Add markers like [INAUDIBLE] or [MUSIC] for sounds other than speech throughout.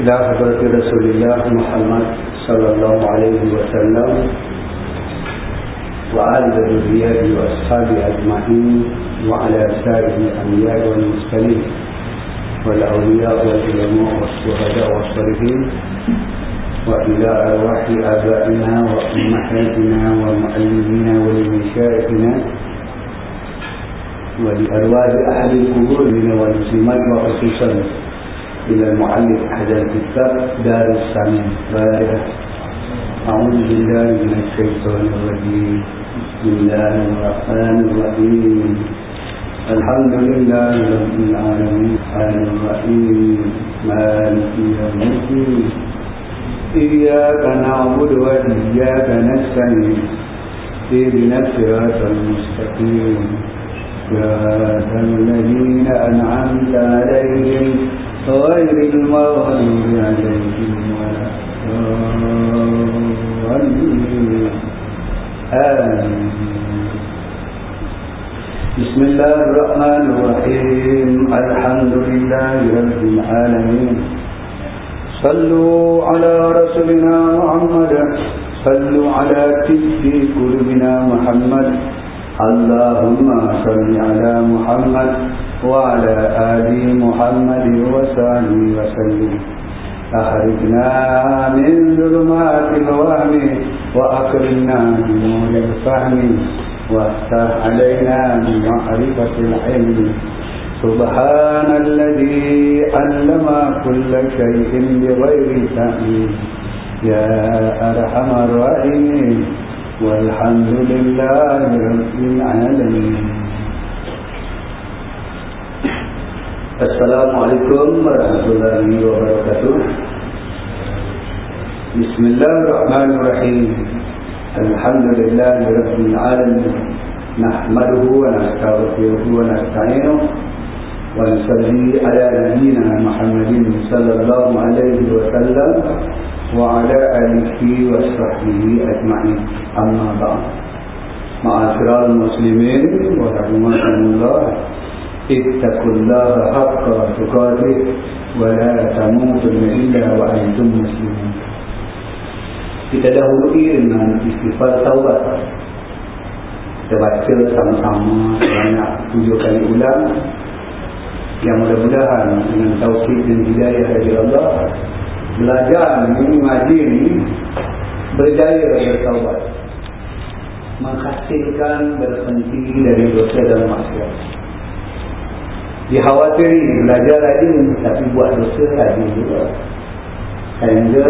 إلى حضرة رسول الله محمد صلى الله عليه وسلم وآل ذريته وأصحابه أجمعين وعلى سائر الأنبياء والمرسلين والأولياء والعلماء والشهداء والصالحين وإلى أرواح آبائنا وأمهاتنا ومعلمينا ولمشايخنا ولأرواح أهل القبور من والمسلمات وخصوصا إلى المعلم أحد الكتاب دار السامين بارك أعوذ بالله من الشيطان الرجيم. بسم الله الرحمن الرحيم. الحمد لله رب العالمين. الرحيم مالك يوم الدين. إياك نعبد وإياك نستعين. اهدنا الصراط المستقيم. صراط الذين أنعمت عليهم. غير المغضوب عليهم ولا الضالين آمين بسم الله الرحمن الرحيم الحمد لله رب العالمين صلوا على رسولنا محمد صلوا على طب قلوبنا محمد اللهم صل على محمد وعلى آل محمد وصحبه وسلم. أخرجنا من ظلمات الوهم وأكرمنا بنور الفهم وافتح علينا بمعرفة العلم. سبحان الذي علم كل شيء بغير تأمين يا أرحم الراحمين. والحمد لله رب العالمين. السلام عليكم ورحمة الله وبركاته بسم الله الرحمن الرحيم الحمد لله رب العالمين نحمده ونستغفره ونستعينه ونصلي على نبينا محمد صلى الله عليه وسلم وعلى آله وصحبه أجمعين أما بعد معاشر المسلمين ورحمكم الله اتقوا الله حق تقاته ولا تموتن إلا وأنتم مسلمون kita dahului dengan istighfar taubat kita baca sama-sama banyak tujuh kali ulang yang mudah-mudahan dengan taufik dan hidayah dari Allah belajar ini ngaji ini berjaya bertaubat menghasilkan berhenti dari dosa dan maksiat dikhawatiri belajar rajin tapi buat dosa rajin juga. Sehingga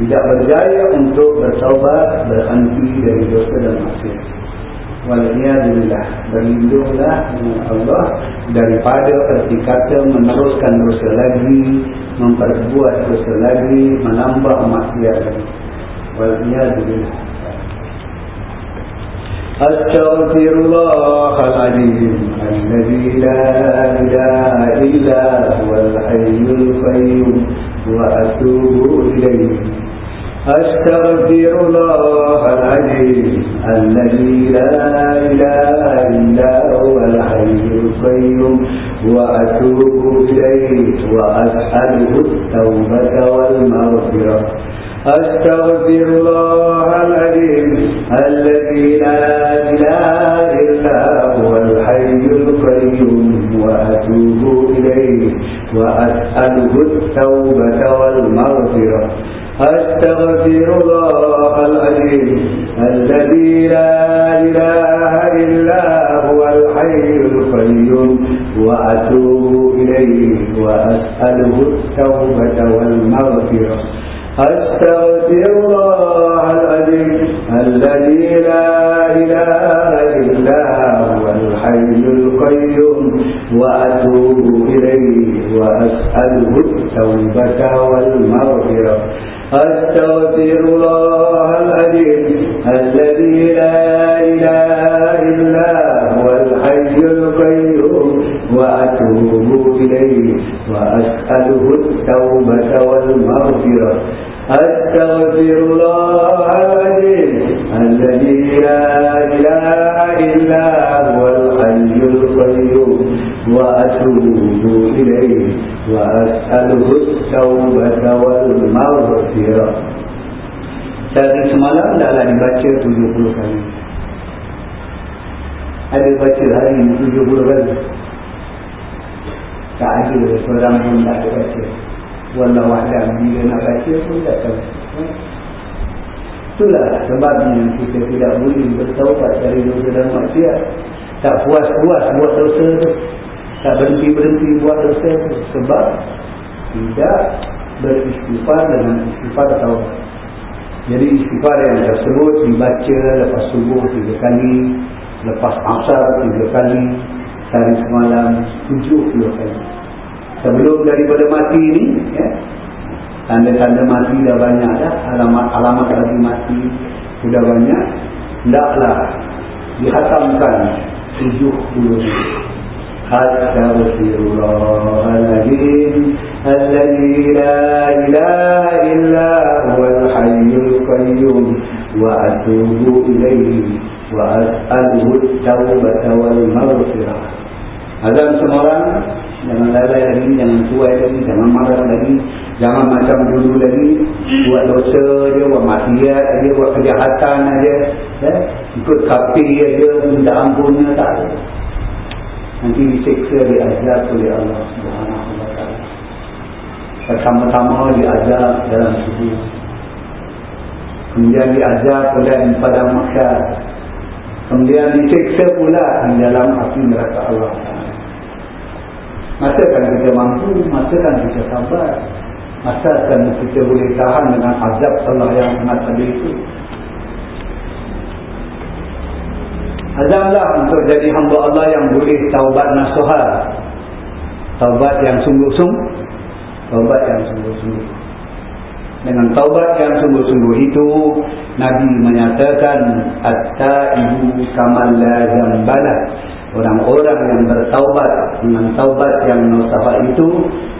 tidak berjaya untuk bertaubat berhenti dari dosa dan maksiat. Waliyahulillah Berlindunglah dengan Allah Daripada erti kata meneruskan dosa lagi Memperbuat dosa lagi Menambah maksiat lagi أستغفر الله العظيم الذي لا إله إلا هو الحي القيوم وأتوب إليه. أستغفر الله العظيم الذي لا إله إلا هو الحي القيوم وأتوب إليه وأسأله التوبة والمغفرة. أستغفر الله العظيم الذي لا إله إلا هو الحي القيوم وأتوب إليه وأسأله التوبة والمغفرة. أستغفر الله العظيم الذي لا إله إلا هو الحي القيوم وأتوب إليه وأسأله التوبة والمغفرة. أستغفر الله العظيم الذي لا إله إلا هو الحي القيوم وأتوب إليه وأسأله التوبة والمغفرة. أستغفر الله العظيم الذي لا إله إلا هو إليه وأسأله التوبة والمغفرة. أستغفر الله العظيم الذي لا إله إلا هو الحي القيوم. وأتوب إليه وأسأله التوبة والمغفرة. Sehari semalam dah dibaca 70 kali? Ada baca hari ini 70 kali? Tak ada seorang pun tak ada baca Wallahu a'lam bila nak baca pun tak tahu. Itulah sebabnya kita tidak boleh bertaubat dari dosa dan maksiat. Tak puas-puas buat dosa tu. Tak berhenti-berhenti buat dosa tu. Sebab tidak beristighfar dengan istighfar taubat. Jadi istighfar yang tersebut dibaca lepas subuh tiga kali, lepas asar tiga kali, hari semalam tujuh puluh kali. Sebelum daripada mati ni ya tanda-tanda mati dah banyak dah. Alamat-alamat lagi mati sudah banyak. Hendaklah dihatamkan 70 Astaghfirullahaladzim Alladhi la ilaha illa huwal hayyul qayyum Wa atubu ilaihi Wa as'aluhu tawbata wal maghfirah Azam semua orang Jangan lalai lagi, jangan suai lagi, jangan marah lagi Jangan macam dulu lagi. Buat dosa je, buat maksiat aja, buat kejahatan aja ya? Ikut kapi aja, minta ampunnya tak ada. Nanti disiksa, diazab oleh Allah SWT Pertama-tama diazab dalam subuh Kemudian diazab oleh pada masyarakat Kemudian disiksa pula di dalam api neraka Allah Masa kan kita mampu, masa kan kita sabar. Masa kan kita boleh tahan dengan azab Allah yang sangat ada itu. Azamlah untuk jadi hamba Allah yang boleh taubat nasuhah. Taubat yang sungguh-sungguh. Taubat yang sungguh-sungguh. Dengan taubat yang sungguh-sungguh itu, Nabi menyatakan, At-ta'ibu kamal la zambalah orang-orang yang bertaubat dengan taubat yang nusafah itu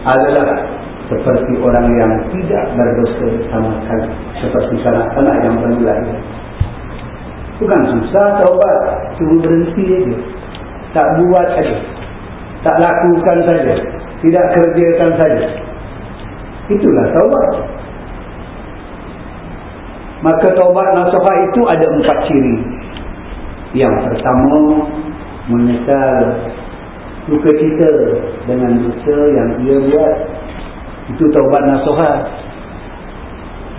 adalah seperti orang yang tidak berdosa sama sekali seperti kanak-kanak yang baru lahir. Bukan susah taubat cuma berhenti saja tak buat saja. Tak lakukan saja. Tidak kerjakan saja. Itulah taubat maka taubat nusafah itu ada empat ciri. Yang pertama menyesal suka cita dengan dosa yang ia buat. Itu taubat nasuhah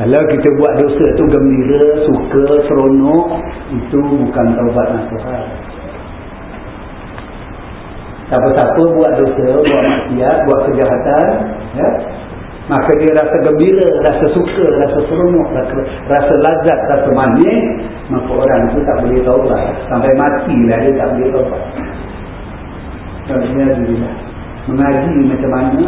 kalau kita buat dosa tu gembira, suka, seronok itu bukan taubat nasuhah siapa-siapa buat dosa, buat maksiat, buat kejahatan ya? Maka dia rasa gembira, rasa suka, rasa seronok, rasa, rasa lazat, rasa manis, maka orang itu tak boleh taubat. Sampai mati lah dia tak boleh taubat. Alhamdulillah. Mengaji macam mana,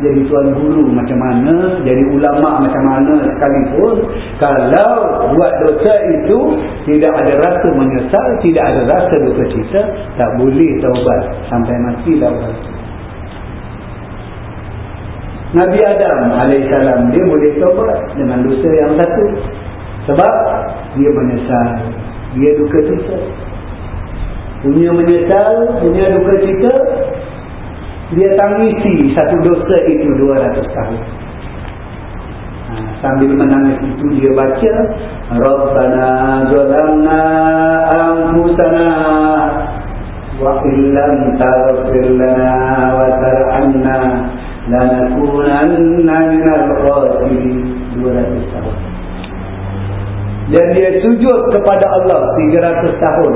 jadi tuan guru macam mana, jadi ulama macam mana sekalipun, kalau buat dosa itu tidak ada rasa menyesal, tidak ada rasa dosa cita, tak boleh taubat. Sampai mati lah orang itu. Nabi Adam alaihissalam dia boleh taubat dengan dosa yang satu. Sebab dia menyesal, dia duka cita. Punya menyesal, punya duka cita, dia tangisi satu dosa itu 200 tahun. Ha, sambil menangis itu dia baca Rabbana zalamna anfusana wa illam taghfir lana wa tarhamna lanakunanna minal khasirin 200 tahun. Dan dia sujud kepada Allah 300 tahun.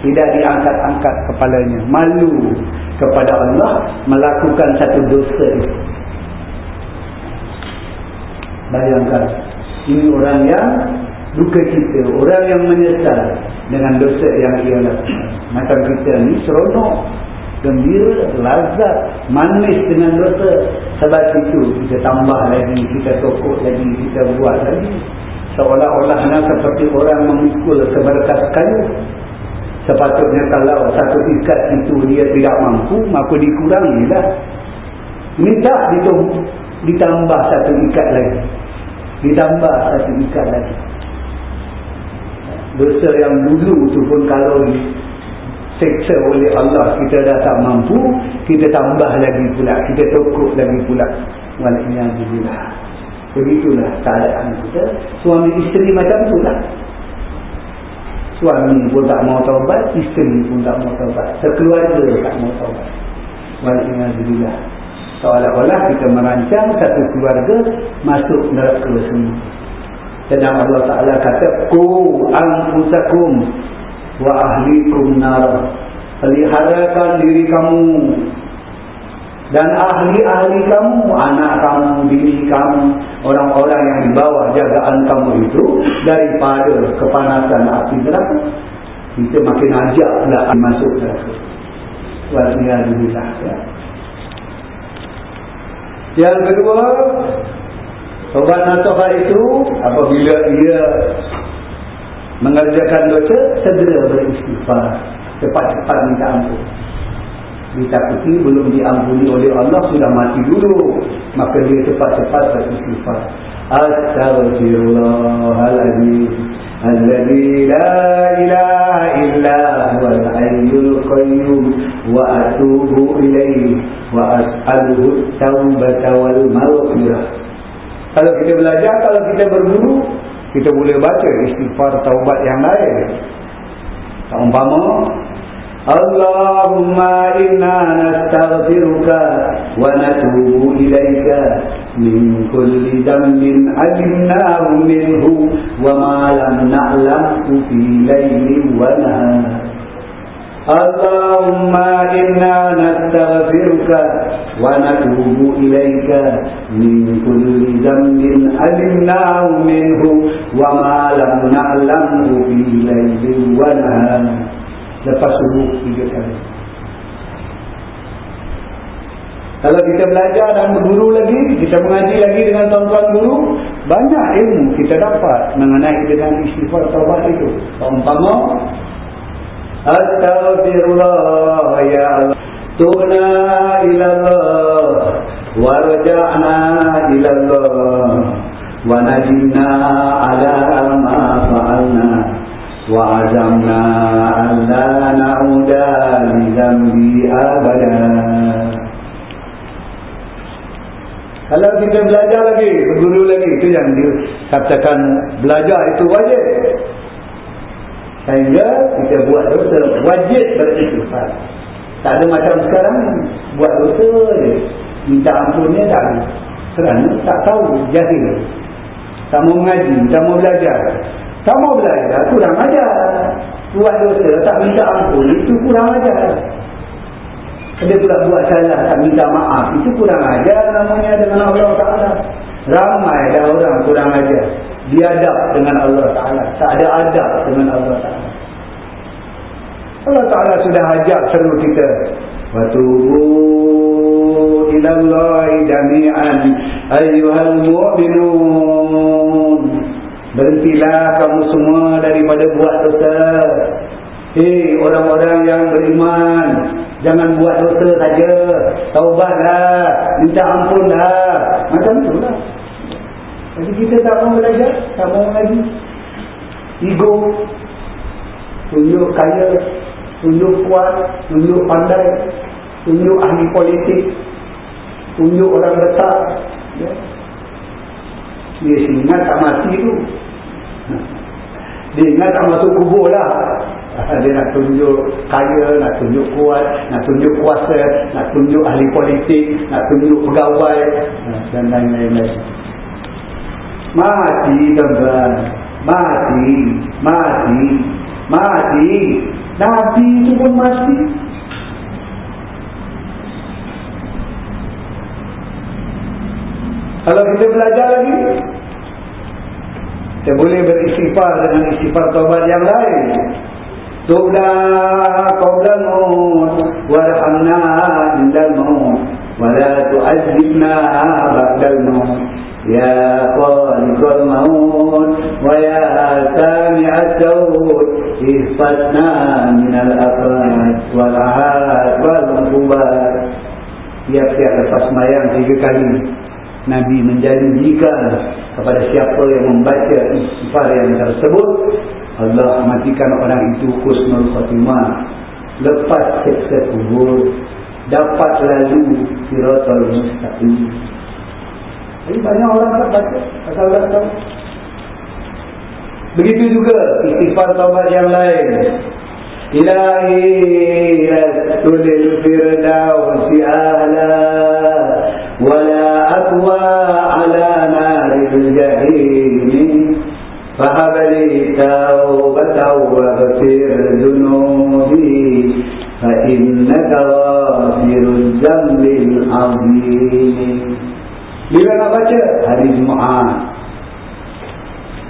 Tidak diangkat-angkat kepalanya. Malu kepada Allah melakukan satu dosa bayangkan ini orang yang duka cita orang yang menyesal dengan dosa yang ia lakukan. Macam kita ni seronok gembira, lazat, manis dengan dosa. Sebab itu kita tambah lagi, kita tokok lagi, kita buat lagi. Seolah-olahnya seperti orang memikul seberkas kayu. Sepatutnya kalau satu ikat itu dia tidak mampu, maka dikurangilah. Minta ditambah satu ikat lagi. ditambah satu ikat lagi dosa yang dulu tu pun kalau diseksa oleh Allah. Kita dah tak mampu kita tambah lagi pula. Kita tokok lagi pula. Walaikumsalam begitulah keadaan kita. Suami isteri macam tu lah. Suami pun tak mau taubat isteri pun tak mau taubat. Sekeluarga tak mau taubat. Walaikumsalam seolah-olah kita merancang satu keluarga masuk neraka semua. Sedang Allah Ta'ala kata ku anfusakum wa ahlikum nar peliharakan diri kamu dan ahli-ahli kamu, anak kamu, bini kamu, orang-orang yang di bawah jagaan kamu itu daripada kepanasan api neraka. Kita makin ajak pula masuk neraka. Walhamdulillah. Ya. Yang kedua, sobat nasihat itu apabila ia mengerjakan dosa, segera beristighfar. Cepat-cepat minta ampun. Ditakuti belum diampuni oleh Allah sudah mati dulu. Maka dia cepat-cepat beristighfar. Ilaha illa huwal hayyul qayyum. Wa atubu ilaihi wa as'aluhu taubata wal maghfirah. Kalau kita belajar kalau kita berguru kita boleh baca istighfar taubat yang lain. Umpama Allahumma inna nastaghfiruka wa natubu ilaika min kulli dhanbin ajinnahu minhu wa ma lam na'lamu fi laylin wa nahar. اللهم إنا نستغفرك ونتوب إليك من كل ذنب علمناه منه وما لم نعلمه في ليل ونهار lepas subuh tiga kali. Kalau kita belajar dan berguru lagi, kita mengaji lagi dengan tuan-tuan guru, banyak ilmu kita dapat mengenai dengan istighfar taubat itu. Umpama Astaghfirullah ya Allah. Tuna ilallah Warja'na ilallah. Wa najinna ala ma fa'alna. Wa azamna an la na'udha li zambi kalau kita belajar lagi, berguru lagi, itu yang dikatakan belajar itu wajib. Sehingga kita buat dosa, wajib beristighfar. Tak ada macam sekarang, buat dosa je. Minta ampunnya tak ada. Kerana tak tahu, jahil. Tak mau mengaji, tak mau belajar. Tak mau belajar, kurang ajar. Buat dosa, tak minta ampun, itu kurang ajar. Dia pula buat salah, tak minta maaf, itu kurang ajar namanya dengan Allah Ta'ala. Ramai dah orang kurang ajar. Diadab dengan Allah Ta'ala. Tak ada adab dengan Allah Ta'ala. Allah Ta'ala sudah ajak seru kita. Watubu ilallahi jami'an ayyuhal mu'minun. Berhentilah kamu semua daripada buat dosa. Hei orang-orang yang beriman. Jangan buat dosa saja. Taubatlah. Minta ampunlah. Macam tu lah. Jadi kita tak mau belajar. Tak mau lagi. Ego. Tunjuk kaya. Tunjuk kuat. Tunjuk pandai. Tunjuk ahli politik. Tunjuk orang besar. Ya. Dia ingat tak mati tu. Dia ingat tak masuk kubur lah. [LAUGHS] Dia nak tunjuk kaya, nak tunjuk kuat, nak tunjuk kuasa, nak tunjuk ahli politik, nak tunjuk pegawai dan lain-lain. Mati tuan-tuan. Mati. Mati. Mati. Nabi itu pun mati. Kalau kita belajar lagi Kita boleh beristighfar dengan istighfar taubat yang lain Tubla qawla maut Warhamna indal maut Wala tu'azibna ba'dal maut Khaliqal maut Wa ya sami'at sawt Ihfatna minal afad Wal'ahad Wal'ubat Tiap-tiap lepas mayang tiga kali. Nabi menjanjikan kepada siapa yang membaca istighfar yang tersebut Allah matikan orang itu khusnul khatimah. Lepas seksa kubur dapat lalu siratul mustaqim jadi banyak orang tak baca asal tak tahu begitu juga istighfar taubat yang lain إلهي لست للفردوس أهلا ولا أكوى على نار الجحيم فهب لي توبة واغفر ذنوبي فإنك غافر الذنب العظيم bila nak baca? Hari Jumaat.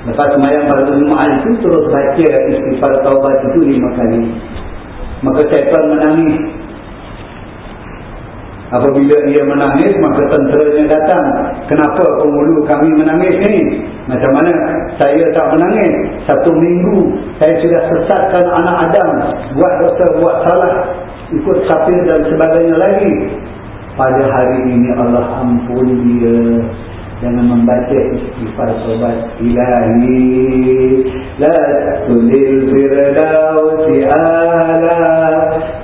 Lepas semayang pada Jumaat itu terus baca istighfar taubat itu lima kali. Maka syaitan menangis. Apabila ia menangis, maka tenteranya datang. Kenapa penghulu kami menangis ini? Macam mana saya tak menangis? Satu minggu saya sudah sesatkan anak Adam. Buat dosa, buat salah. Ikut kafir dan sebagainya lagi. Pada hari ini Allah ampun dia jangan membaca istighfar sobat ilahi. La tulil firdausi ala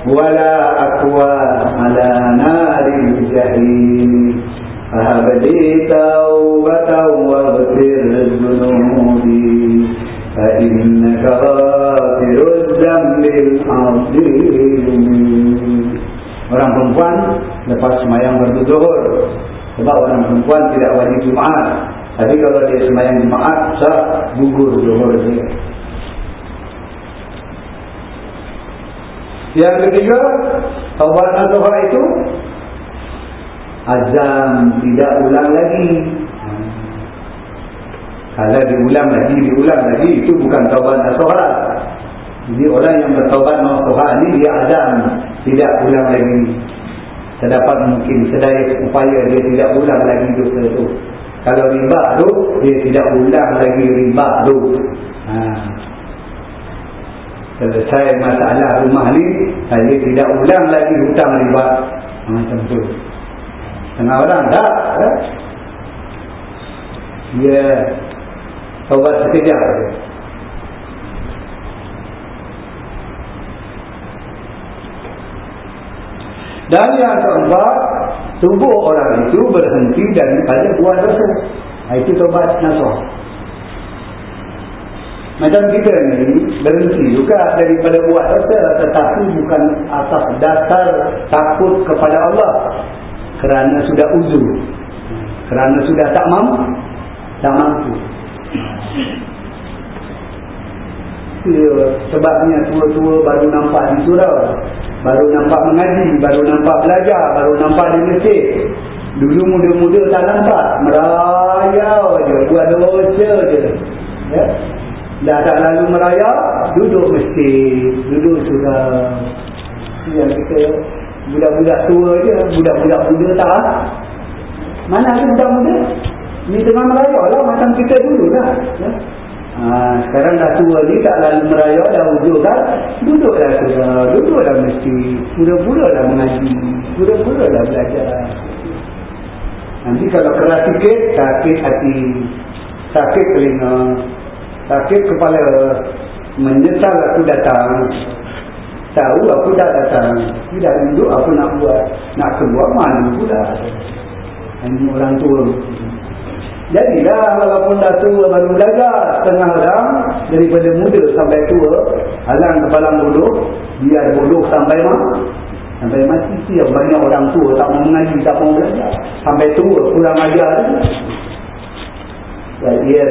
wala aqwa ala naril jahim. Fahabdi taubatan waghfir dhunubi fa innaka ghafiruz zambil azim. Orang perempuan lepas semayang berduhur sebab orang perempuan tidak wajib Jumaat. Tapi kalau dia sembahyang Jumaat, sah gugur zuhur dia. Yang ketiga, taubat nasuhah itu azam tidak ulang lagi. Kalau diulang lagi, diulang lagi, itu bukan taubat nasuhah. Jadi orang yang bertaubat nasuhah ini dia azam tidak ulang lagi terdapat mungkin sedaya upaya dia tidak ulang lagi dosa itu. Kalau riba tu, dia tidak ulang lagi riba tu. Ha. Selesai masalah rumah ni, saya tidak ulang lagi hutang riba. Ha, macam tu. Tengah orang tak? Ya. Dia taubat sekejap. Dan yang keempat, tubuh orang itu berhenti daripada buat dosa. Itu tobat nasuh. Macam kita ni berhenti juga daripada buat dosa tetapi bukan atas dasar takut kepada Allah. Kerana sudah uzur. Kerana sudah tak mampu. Tak mampu. Sebabnya tua-tua baru nampak di surau baru nampak mengaji, baru nampak belajar, baru nampak di masjid. Dulu muda-muda tak nampak, merayau je, buat dosa je. Ya? Dah tak lalu merayau, duduk masjid, duduk surau. Yang kita budak-budak tua je, budak-budak muda tak Mana ada budak muda? Ni tengah merayau lah, macam kita dulu lah. Ya? Ha, sekarang dah tua ni tak lalu meraya dah hujur kan duduklah sudah duduklah mesti pura-pura dah mengaji pura-pura dah belajar. Nanti kalau keras sikit sakit hati sakit telinga sakit kepala menyesal aku datang. Tahu aku dah datang tidak duduk aku nak buat nak keluar mana pula. Ini orang tua Jadilah walaupun dah tua baru belajar setengah orang daripada muda sampai tua halang kepala bodoh biar bodoh sampai mana? Sampai mati. Siap banyak orang tua tak mau mengaji tak mau belajar? Sampai tua kurang ajar ya dia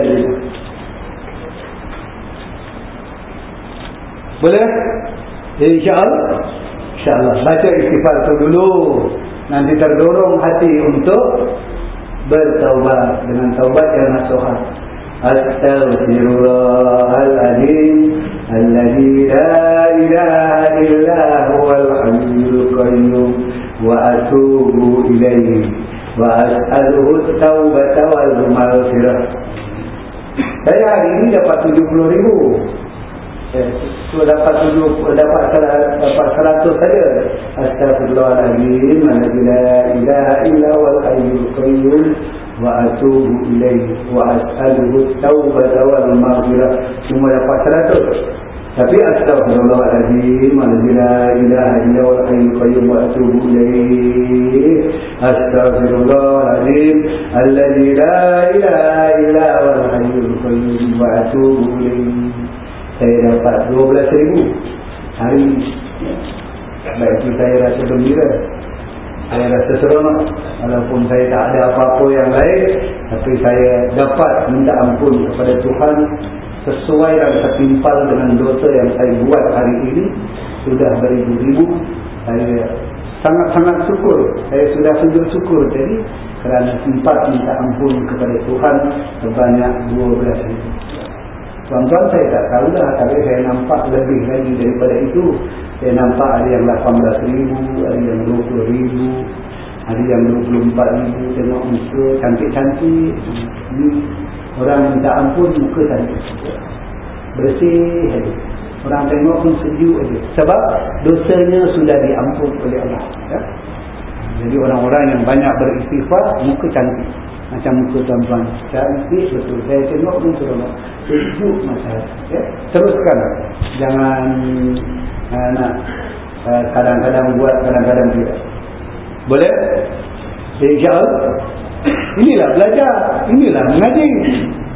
boleh? insyaAllah. insyaAllah. Baca istighfar tu dulu. Nanti terdorong hati untuk bertaubat dengan taubat yang nasuhah Astaghfirullahaladzim Alladhi la ilaha illa huwal hayyul qayyum Wa atubu ilaihi Wa as'aluhu taubata wal maghfirah. Saya hari ini dapat 70 ribu So dapat tujuh, dapat dapat seratus saja. Astagfirullahaladzim. La ilaha illa wal hayyul qayyum. wa atubu ilaihi wa as'aluhu tawbata wal maghfirah semua dapat seratus tapi astagfirullahaladzim la ilaha illa wal hayyul qayyum wa atubu ilaihi astagfirullahaladzim alladzi la ilaha illa wal hayyul qayyum wa atubu ilaihi saya dapat 12000 hari ini baik itu saya rasa gembira. Saya rasa seronok. Walaupun saya tak ada apa-apa yang lain tapi saya dapat minta ampun kepada Tuhan sesuai dan setimpal dengan dosa yang saya buat hari ini. Sudah beribu-ribu. Saya sangat-sangat syukur. Saya sudah sujud syukur. Jadi kerana sempat minta ampun kepada Tuhan sebanyak 12 ribu tuan-tuan saya tak tahu dah tapi saya nampak lebih lagi daripada itu. Saya nampak ada yang 18 ribu ada yang 20 ribu ada yang 24 ribu. Tengok muka cantik-cantik. Ni orang minta ampun muka cantik. Bersih orang tengok pun sejuk aja sebab dosanya sudah diampun oleh Allah ya? jadi orang-orang yang banyak beristighfar muka cantik macam muka tuan-tuan. Cantik betul saya tengok pun seronok sejuk masa ya? teruskan. Jangan uh, nak uh, kadang-kadang buat kadang-kadang tidak. Boleh? insyaAllah inilah belajar inilah mengaji.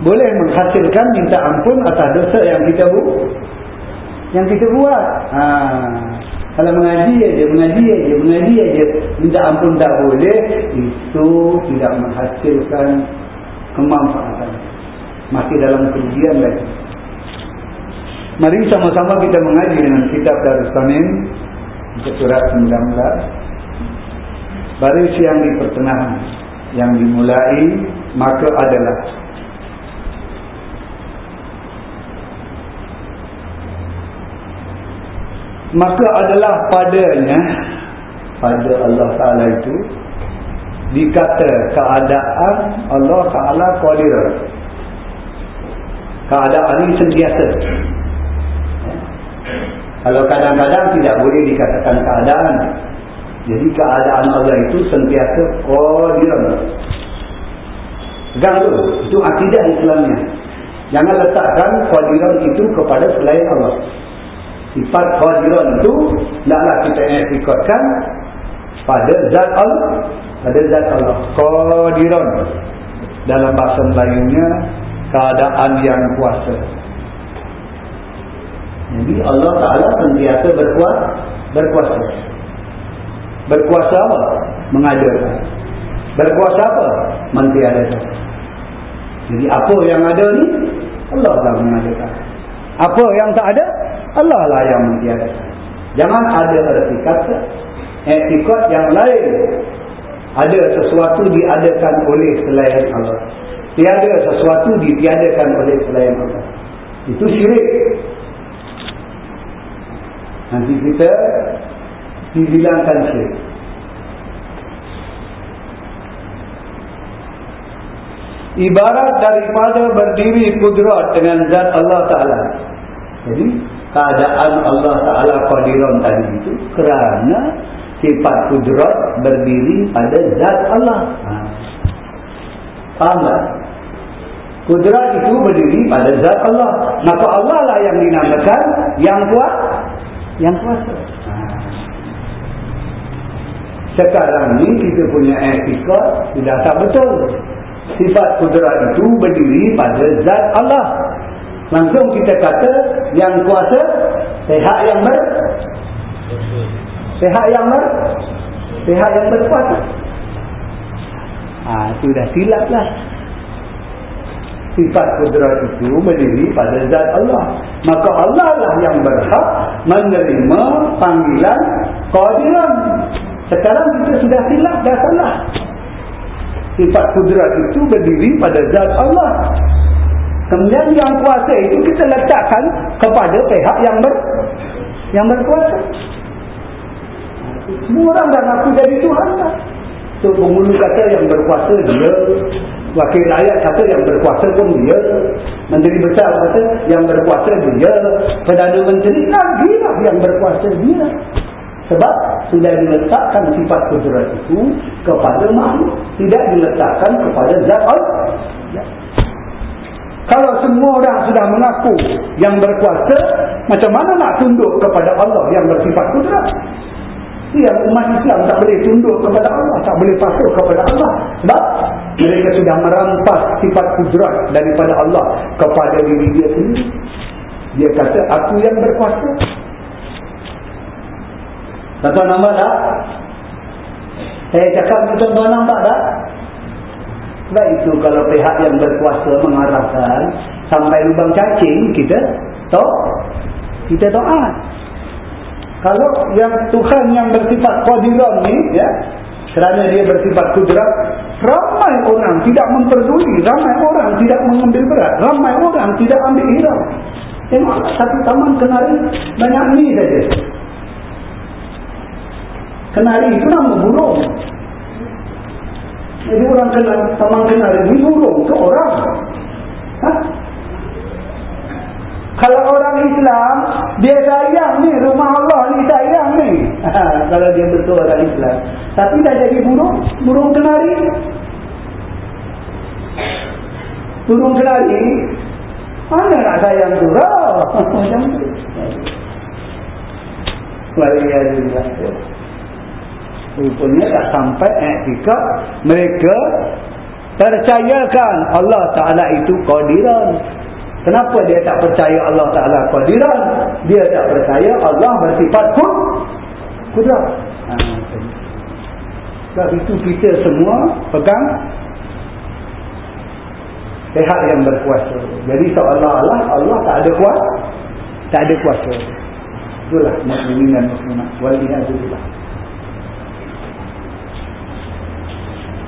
Boleh menghasilkan minta ampun atas dosa yang kita buat yang kita buat. Ha. Kalau mengaji aja mengaji aja mengaji aja minta ampun tak boleh. Itu tidak menghasilkan kemanfaatan masih dalam kerugian lagi. Mari sama-sama kita mengaji dengan kitab Darussamin untuk surat 19 baris yang di pertengahan yang dimulai maka adalah maka adalah padanya pada Allah Ta'ala itu dikata keadaan Allah Ta'ala qadir. Keadaan ini sentiasa. Kalau kadang-kadang tidak boleh dikatakan keadaan jadi keadaan Allah itu sentiasa qadir. Pegang tu itu akidah Islamnya. Jangan letakkan qadiran itu kepada selain Allah sifat qadiran itu naklah kita ikutkan pada zat Allah pada zat Allah qadiran dalam bahasa Melayunya keadaan yang kuasa. Jadi Allah Ta'ala sentiasa berkuasa berkuasa. Berkuasa apa? mengajarkan. Berkuasa apa? mentiadakan. Jadi apa yang ada ni Allah telah mengajarkan. Apa yang tak ada Allah lah yang mentiadakan. Jangan ada erti kata etikat yang lain. Ada sesuatu diadakan oleh selain Allah. Tiada sesuatu ditiadakan oleh selain Allah. Itu syirik. Nanti kita dibilangkan syirik. Ibarat daripada berdiri kudrat dengan zat Allah Ta'ala. Jadi, keadaan Allah Ta'ala Qadiran tadi itu kerana sifat kudrat berdiri pada zat Allah ha. faham tak? kudrat itu berdiri pada zat Allah maka Allah lah yang dinamakan yang kuat yang kuasa ha. sekarang ni kita punya etika tidak tak betul sifat kudrat itu berdiri pada zat Allah Langsung kita kata yang kuasa sehat yang ber sehat yang ber sehat yang berkuasa. Ah ha, sudah silaplah. Sifat kudrat itu berdiri pada zat Allah. Maka Allah lah yang berhak menerima panggilan qadiran. Sekarang kita sudah silap dah salah. Sifat kudrat itu berdiri pada zat Allah. Kemudian yang kuasa itu kita letakkan kepada pihak yang ber yang berkuasa. Semua orang dah ngaku jadi Tuhan lah. So penghulu kata yang berkuasa dia. Wakil rakyat kata yang berkuasa pun dia. Menteri besar kata yang berkuasa dia. Perdana menteri lagi lah yang berkuasa dia. Sebab sudah diletakkan sifat kudrat itu kepada makhluk tidak diletakkan kepada zat kalau semua orang sudah mengaku yang berkuasa macam mana nak tunduk kepada Allah yang bersifat kudrat yang umat Islam tak boleh tunduk kepada Allah tak boleh patuh kepada Allah sebab mereka sudah merampas sifat kudrat daripada Allah kepada diri dia sendiri dia kata aku yang berkuasa Tuan-tuan nampak tak? Saya cakap tuan-tuan nampak tak? Sebab itu kalau pihak yang berkuasa mengarahkan sampai lubang cacing kita tahu kita doa. Kalau yang Tuhan yang bersifat qadiran ni ya kerana dia bersifat kudrat ramai orang tidak memperduli ramai orang tidak mengambil berat ramai orang tidak ambil hirau tengok satu taman kenari banyak ni saja Kenari itu nama burung. Jadi orang kenal, taman kenari ini burung itu orang. Ha? Kalau orang Islam, dia sayang ni, rumah Allah ni sayang ni. Ha, kalau dia betul orang Islam. Tapi dah jadi burung, burung kenari. Burung kenari, mana nak sayang tu? [LAUGHS] Macam tu. Waalaikumsalam. Rupanya tak sampai etikad mereka percayakan Allah Ta'ala itu qadiran. Kenapa dia tak percaya Allah Ta'ala qadiran? Dia tak percaya Allah bersifat kun kudrat. Ha, sebab itu kita semua pegang pihak yang berkuasa. Jadi seolah-olah Allah tak ada kuasa. Tak ada kuasa. Itulah muslimin dan muslimat. Waliyahzubillah.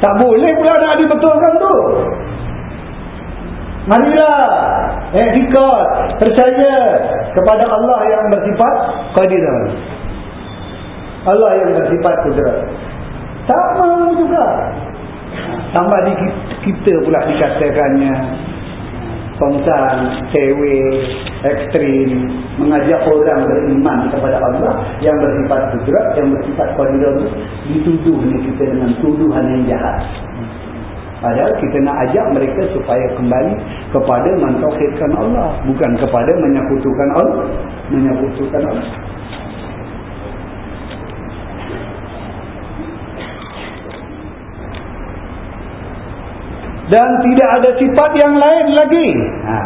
Tak boleh pula nak dibetulkan tu. Marilah etikad percaya kepada Allah yang bersifat qadiran. Allah yang bersifat kudrat. Tak mahu juga. Tambah di kita pula dikatakannya tongsan, cewek, ekstrim, mengajak orang beriman kepada Allah yang bersifat kudrat, yang bersifat koridor dituduh ni kita dengan tuduhan yang jahat. Padahal kita nak ajak mereka supaya kembali kepada mentauhidkan Allah, bukan kepada menyekutukan Allah, menyekutukan Allah. Dan tidak ada sifat yang lain lagi. Ha.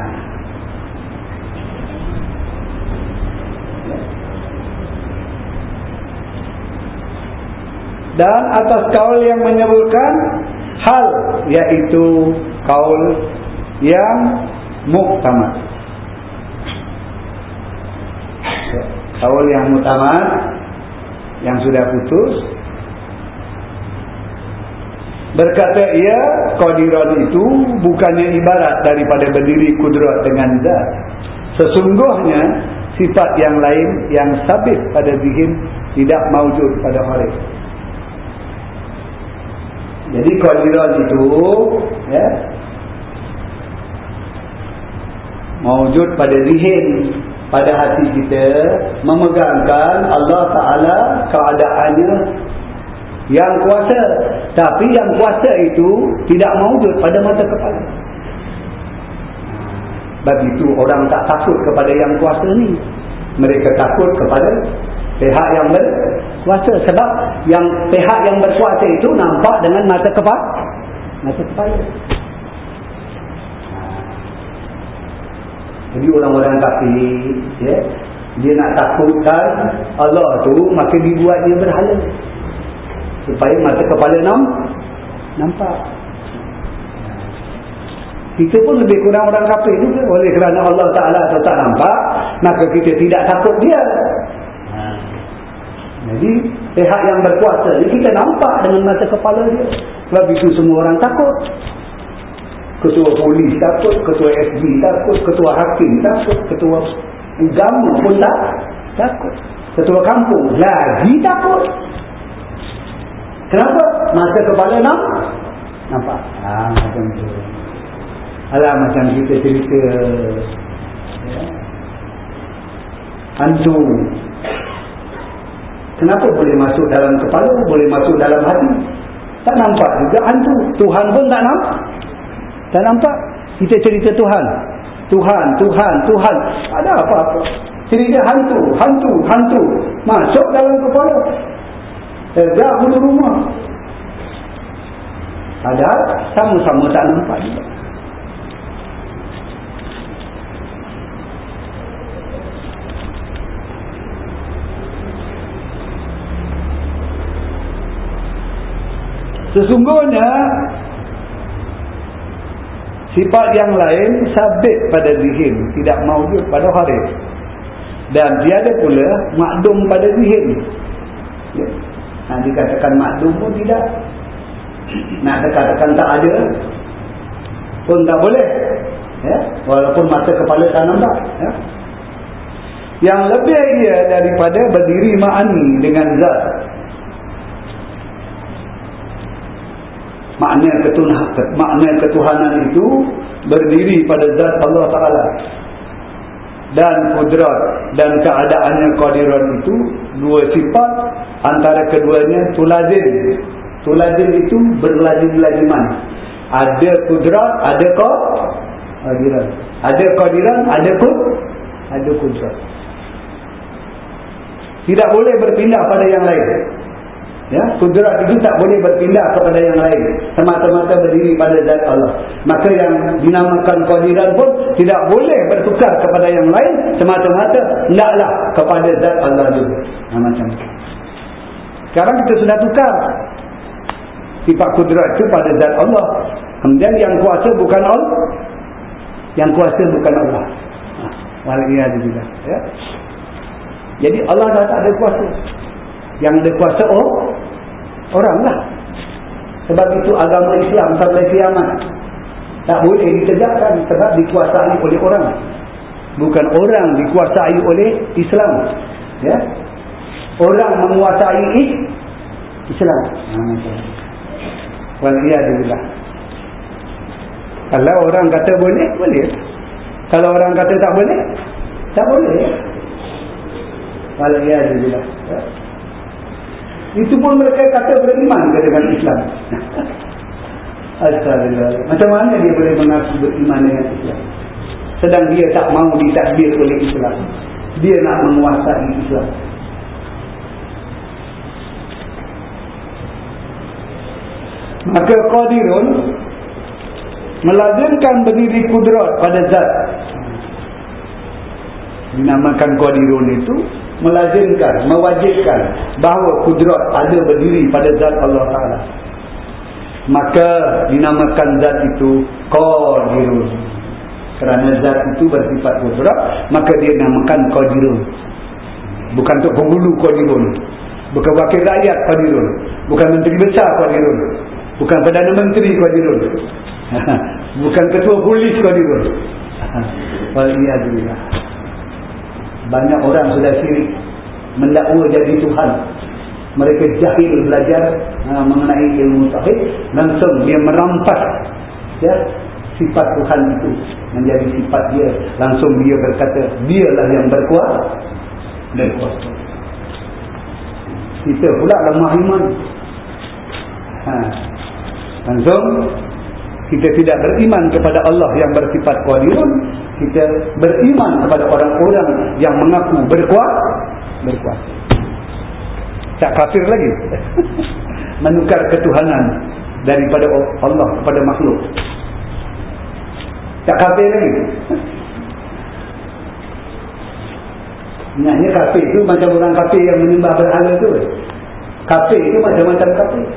Dan atas kaul yang menyebutkan hal yaitu kaul yang muktamad. Kaul yang muktamad yang sudah putus Berkata ia, Qadiran itu bukannya ibarat daripada berdiri kudrat dengan zat. Sesungguhnya, sifat yang lain yang sabit pada zihin tidak maujud pada hari. Jadi Qadiran itu, ya, maujud pada zihin, pada hati kita, memegangkan Allah Ta'ala keadaannya yang kuasa tapi yang kuasa itu tidak maujud pada mata kepala. Sebab itu orang tak takut kepada yang kuasa ni. Mereka takut kepada pihak yang berkuasa. Sebab yang pihak yang berkuasa itu nampak dengan mata kepala. Mata kepala. Jadi orang-orang kafir ya, dia nak takutkan Allah tu maka dibuat dia berhala supaya mata kepala nam nampak. Kita pun lebih kurang orang kafir juga. Oleh kerana Allah Ta'ala atau tak nampak maka kita tidak takut dia. Jadi pihak yang berkuasa ni kita nampak dengan mata kepala dia. Sebab itu semua orang takut. Ketua polis takut ketua FB takut ketua hakim takut ketua agama pun tak takut. Ketua kampung lagi takut Kenapa? Masa kepala nak nampak. Ah macam tu. Alah macam kita cerita ya. hantu Kenapa boleh masuk dalam kepala, boleh masuk dalam hati? Tak nampak juga hantu. Tuhan pun tak nampak. Tak nampak. Kita cerita Tuhan. Tuhan, Tuhan, Tuhan. Ada apa-apa. Cerita hantu, hantu, hantu. Masuk dalam kepala. Tegak bulu rumah. Ada sama-sama tak nampak juga. Sesungguhnya sifat yang lain sabit pada zihin, tidak maujud pada hari. Dan tiada pula makdum pada zihin. Nak dikatakan makdum pun tidak. Nak dikatakan tak ada pun tak boleh. Ya. Walaupun mata kepala tak nampak. Ya. Yang lebih ia daripada berdiri ma'ani dengan zat makna makna ketuhanan itu berdiri pada zat Allah Taala dan kudrat dan keadaannya qadiran itu dua sifat antara keduanya tulazim. Tulazim itu berlazim-laziman. Ada kudrat ada qadiran ada qadiran ada kud ada kudrat. Tidak boleh berpindah pada yang lain Ya, kudrat itu tak boleh berpindah kepada yang lain. Semata-mata berdiri pada zat Allah. Maka yang dinamakan kehadiran pun tidak boleh bertukar kepada yang lain. Semata-mata hendaklah kepada zat Allah juga. Nah, macam itu. Sekarang kita sudah tukar. Sifat kudrat itu pada zat Allah. Kemudian yang kuasa bukan Allah. Yang kuasa bukan Allah. Walaupun juga. Ya. Jadi Allah dah tak ada kuasa yang ada kuasa oh, orang lah. Sebab itu agama Islam sampai kiamat. Tak boleh ditegakkan sebab dikuasai oleh orang. Bukan orang dikuasai oleh Islam. Ya? Orang menguasai Islam. Waliyadillah kalau orang kata boleh boleh. Kalau orang kata tak boleh tak boleh. Waliyadillah ya itu pun mereka kata beriman dengan Islam. Astagfirullah. Macam mana dia boleh mengaku beriman dengan Islam? Sedang dia tak mau ditakdir oleh Islam. Dia nak menguasai Islam. Maka Qadirun melazimkan berdiri kudrat pada zat. Dinamakan Qadirun itu melazimkan, mewajibkan bahawa kudrat ada berdiri pada zat Allah Ta'ala. Maka dinamakan zat itu Qadirun. Kerana zat itu bersifat kudrat, maka dia dinamakan Qadirun. Bukan untuk penghulu Qadirun. Bukan wakil rakyat Qadirun. Bukan menteri besar Qadirun. Bukan Perdana Menteri Qadirun. [LAUGHS] Bukan ketua polis Qadirun. [LAUGHS] Waliyahzubillah. Banyak orang sudah sirik mendakwa jadi Tuhan. Mereka jahil belajar uh, mengenai ilmu tauhid, langsung dia merampas ya sifat Tuhan itu menjadi sifat dia. Langsung dia berkata, dialah yang berkuasa. Berkuasa. Kita pula lemah iman. Ha. Langsung kita tidak beriman kepada Allah yang bersifat qadirun kita beriman kepada orang-orang yang mengaku berkuasa berkuasa tak kafir lagi. [LAUGHS] Menukar ketuhanan daripada Allah kepada makhluk. Tak kafir lagi. [LAUGHS] Ingatnya kafir itu macam orang kafir yang menyembah berhala tu. Kafir itu macam-macam kafir.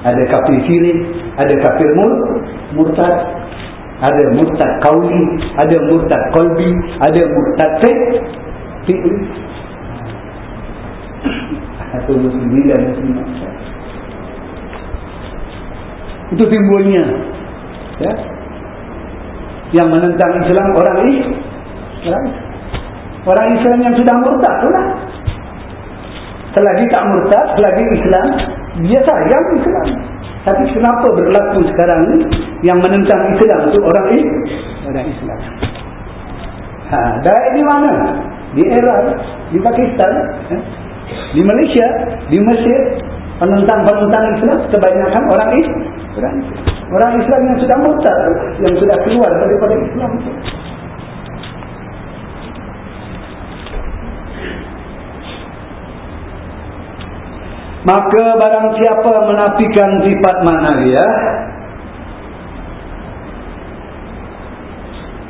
Ada kafir sirik, ada kafir mur, murtad, ada murtad kauli, ada murtad kolbi, ada murtad fikri. Atau muslimin muslimat. Itu timbulnya. Ya. Yang menentang Islam orang ini. Orang, orang Islam yang sudah murtad itulah. Selagi tak murtad, selagi Islam, dia sayang Islam. Tapi kenapa berlaku sekarang ni yang menentang Islam tu orang ini? Orang Islam. Ha, baik di mana? di Iran, di Pakistan, eh, di Malaysia, di Mesir, penentang-penentang Islam kebanyakan orang Islam. Orang Islam yang sudah mutar, yang sudah keluar daripada Islam. Maka barang siapa menafikan sifat manawiyah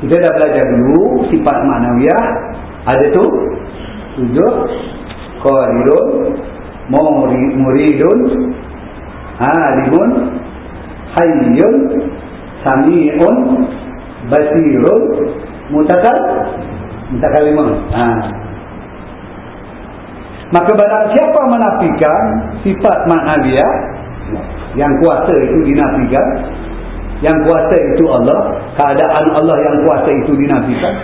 Kita dah belajar dulu sifat manawiyah ada tu? Tujuh qadirun muridun alimun hayyun sami'un basirun mutakal mutakalimun ha maka barang siapa menafikan sifat maknawiyah yang kuasa itu dinafikan yang kuasa itu Allah keadaan Allah yang kuasa itu dinafikan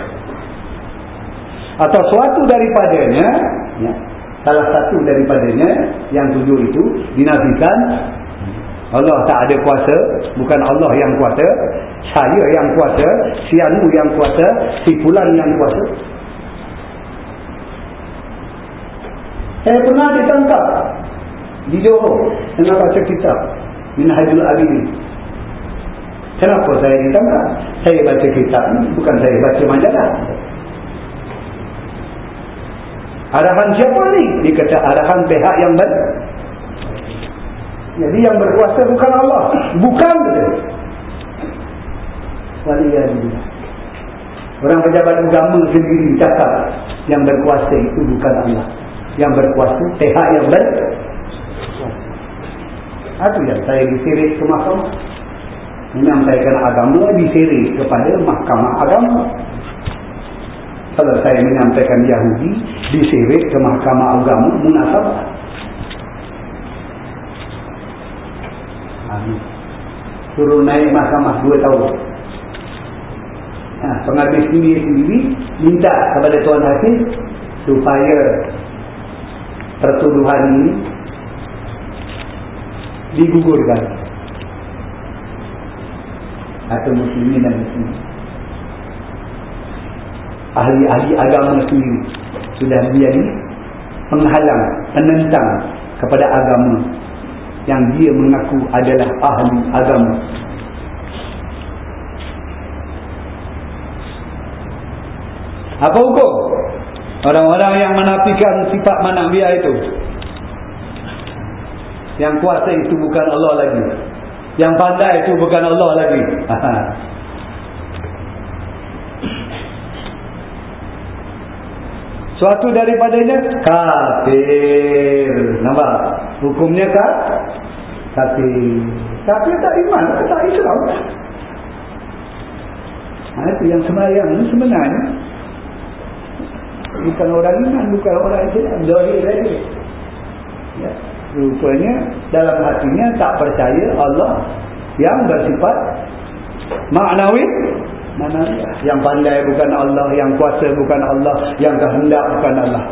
atau suatu daripadanya ya, salah satu daripadanya yang tujuh itu dinafikan Allah tak ada kuasa bukan Allah yang kuasa saya yang kuasa sianu yang kuasa si fulan yang kuasa saya pernah ditangkap di Johor tengah baca kitab Minhajul Abidin kenapa saya ditangkap saya baca kitab bukan saya baca majalah Arahan siapa ni? Dia kata arahan pihak yang ber Jadi yang berkuasa bukan Allah. Bukan dia. Waliyahillah. Orang pejabat agama sendiri cakap yang berkuasa itu bukan Allah. Yang berkuasa pihak yang ber Itu yang saya disirik ke mahkamah. Menyampaikan agama disirik kepada mahkamah agama. Kalau saya menyampaikan Yahudi disirik ke mahkamah agama munasabah. Suruh naik mahkamah dua tahun. Nah, pengambil sendiri sendiri minta kepada Tuan Hakim supaya pertuduhan ini digugurkan. Atau muslimin dan muslimin ahli-ahli agama sendiri sudah menjadi penghalang, penentang kepada agama yang dia mengaku adalah ahli agama. Apa hukum? Orang-orang yang menafikan sifat manabiyah itu. Yang kuasa itu bukan Allah lagi. Yang pandai itu bukan Allah lagi. Suatu daripadanya kafir. Nampak? Hukumnya kah? Kafir. Kafir tak iman, tak Islam. Ha, itu yang sembahyang ini sebenarnya bukan orang iman, bukan orang Islam. Zahir lagi. Ya. Rupanya dalam hatinya tak percaya Allah yang bersifat maknawi mana yang pandai bukan Allah yang kuasa bukan Allah yang kehendak bukan Allah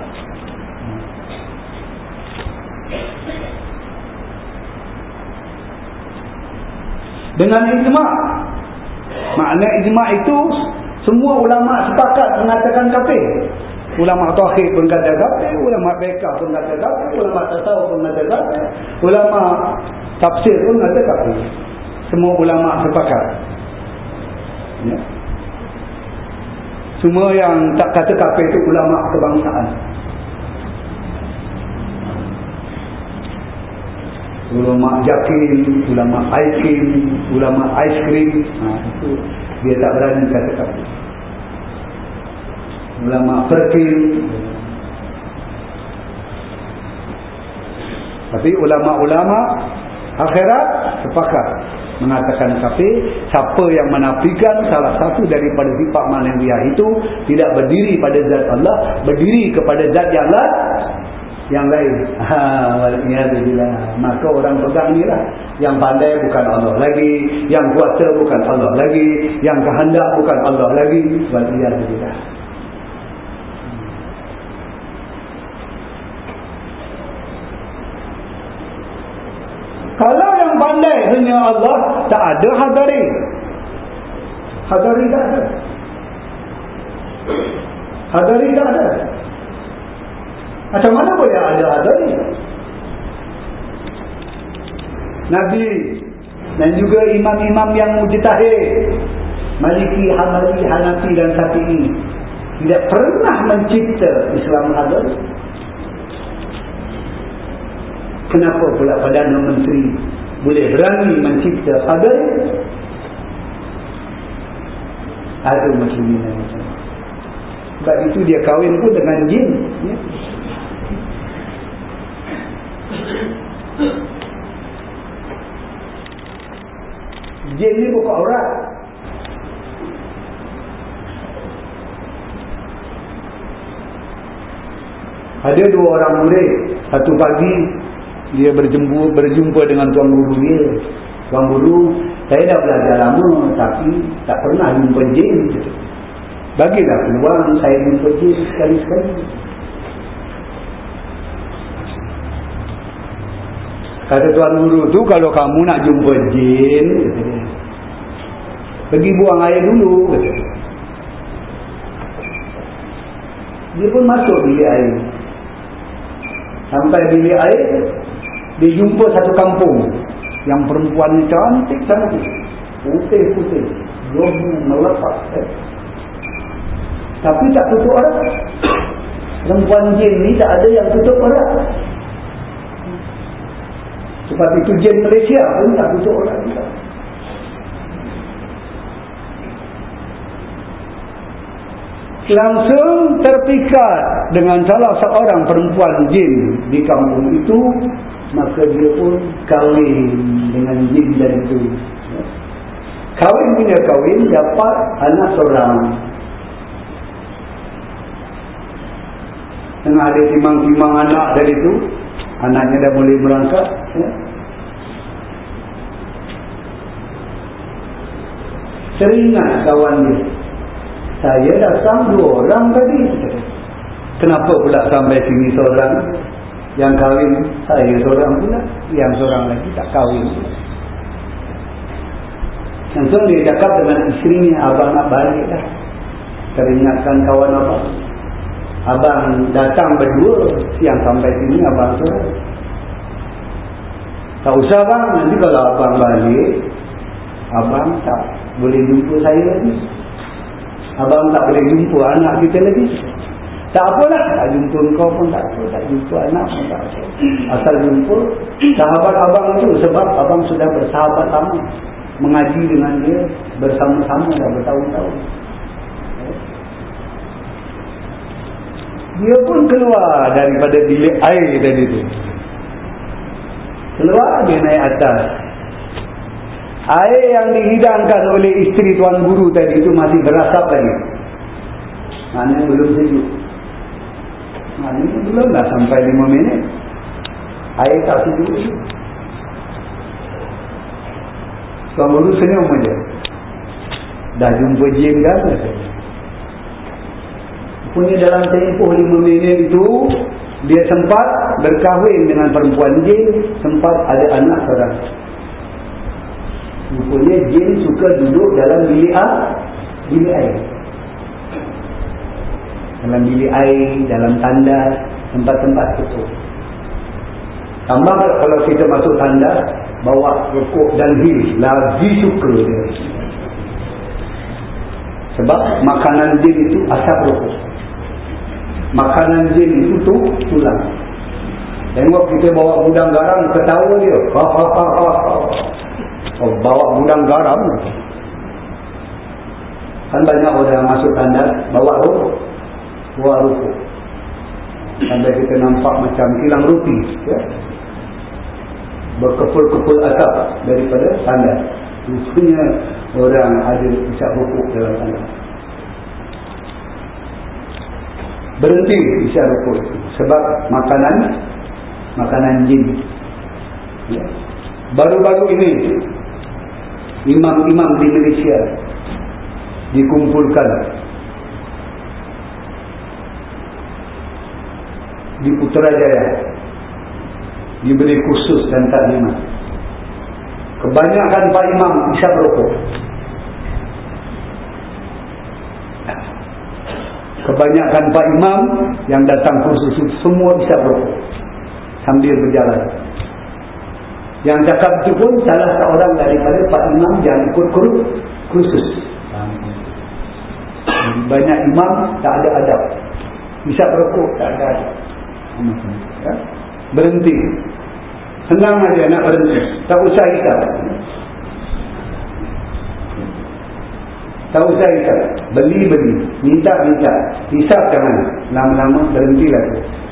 dengan ijma' makna ijma' itu semua ulama sepakat mengatakan kafir ulama tauhid pun kata kafir ulama fiqh pun kata kafir ulama tasawuf pun kata kafir ulama tafsir pun kata kafir semua ulama sepakat ya Semua yang tak kata kafir itu ulama kebangsaan. Ulama jakin, ulama aikin, ulama aiskrim, ha, itu dia tak berani kata kafir. Ulama perkin. Tapi ulama-ulama akhirat sepakat. Mengatakan kafir siapa yang menafikan salah satu daripada sifat manawiyah itu tidak berdiri pada zat Allah berdiri kepada zat yang lain yang lain. [LAUGHS] Ha maka orang pegang inilah yang pandai bukan Allah lagi. Yang kuasa bukan Allah lagi. Yang kehendak bukan Allah lagi. Waliyadillah kalau pandai hanya Allah tak ada hadari. Hadari tak ada. Hadari tak ada. Macam mana boleh ada ada ni? Nabi dan juga imam-imam yang mujtahid Maliki, Hamali, Hanafi dan Syafi'i tidak pernah mencipta Islam hadal kenapa pula Perdana Menteri boleh berani mencipta hadal ada macam ni. Sebab itu dia kahwin pun dengan jin ya. jin ni buka aurat. Ada dua orang murid. Satu pagi dia berjumpa, berjumpa dengan tuan guru dia. Tuan guru saya dah belajar lama tapi tak pernah jumpa jin. Bagilah peluang saya jumpa jin sekali-sekali. Kata tuan guru tu kalau kamu nak jumpa jin pergi buang air dulu dia pun masuk bilik air. Sampai bilik air dia jumpa satu kampung. Yang perempuan ni cantik sangat putih-putih. Lobu melepas eh. tapi tak tutup orang. Perempuan jin ni tak ada yang tutup orang. Sebab itu jin Malaysia pun tak tutup orang langsung terpikat dengan salah seorang perempuan jin di kampung itu maka dia pun kahwin dengan jin dan itu. Kahwin punya kahwin dapat anak seorang. Tengah ada timang-timang anak dari itu anaknya dah boleh berangkat ya. teringat kawan dia. Saya datang dua orang tadi kenapa pula sampai sini seorang yang kahwin saya seorang pula yang seorang lagi tak kahwin. Langsung dia cakap dengan isterinya abang nak balik dah teringatkan kawan abang. Abang datang berdua siang sampai sini abang seorang tak usah bang. Nanti kalau abang balik abang tak boleh jumpa saya lagi. Abang tak boleh jumpa anak kita lagi. Tak apalah. Tak jumpa kau pun tak apa. Tak jumpa anak pun tak apa. Asal jumpa sahabat abang itu. Sebab abang sudah bersahabat lama. Mengaji dengan dia bersama-sama dah bertahun-tahun. Dia pun keluar daripada bilik air tadi tu. Keluar dia naik atas. Air yang dihidangkan oleh isteri tuan guru tadi itu masih berasap lagi. Maknanya belum sejuk. Maknanya belum lah sampai lima minit. Air tak sejuk. Tuan guru senyum saja. Dah jumpa jin kan? Punya dalam tempoh lima minit itu, dia sempat berkahwin dengan perempuan jin, sempat ada anak seorang. Rupanya jin suka duduk dalam bilik air. Bilik air. Dalam bilik air, dalam tandas, tempat-tempat itu. Tambah kalau kita masuk tandas, bawa rokok dan hil. Lagi suka dia. Sebab makanan jin itu asap rokok. Makanan jin itu tu tulang. Tengok kita bawa gudang garam, ketawa dia. Ha, ha, ha, ha, ha. Oh, bawa gudang garam. Kan banyak orang masuk tandas bawa rokok. Rokok. Sampai kita nampak macam kilang rupi. Ya? Berkepul-kepul asap daripada tandas. Rupanya orang ada isap rokok dalam tandas. Berhenti isap rokok Sebab makanan, makanan jin. Ya? Baru-baru ini imam-imam di Malaysia dikumpulkan di Putrajaya diberi khusus dan taklimat kebanyakan Pak Imam isap rokok. Kebanyakan Pak Imam yang datang kursus semua bisa berokok sambil berjalan. Yang cakap itu pun salah seorang daripada Pak Imam yang ikut kursus. Banyak imam tak ada adab. Bisa berokok tak ada adab ya? berhenti. Senang aja nak berhenti. Tak usah hisap. Tak usah hisap. Beli-beli minta-minta hisap jangan. Lama-lama berhenti lagi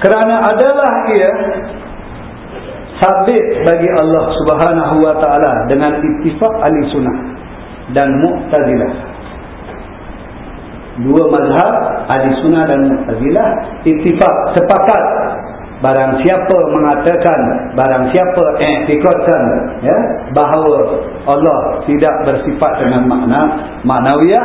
kerana adalah ia sabit bagi Allah Subhanahu wa taala dengan ittifaq ahli sunnah dan mu'tazilah. Dua mazhab ahli sunnah dan mu'tazilah ittifaq sepakat barang siapa mengatakan barang siapa i'tikadkan ya bahawa Allah tidak bersifat dengan makna maknawiyah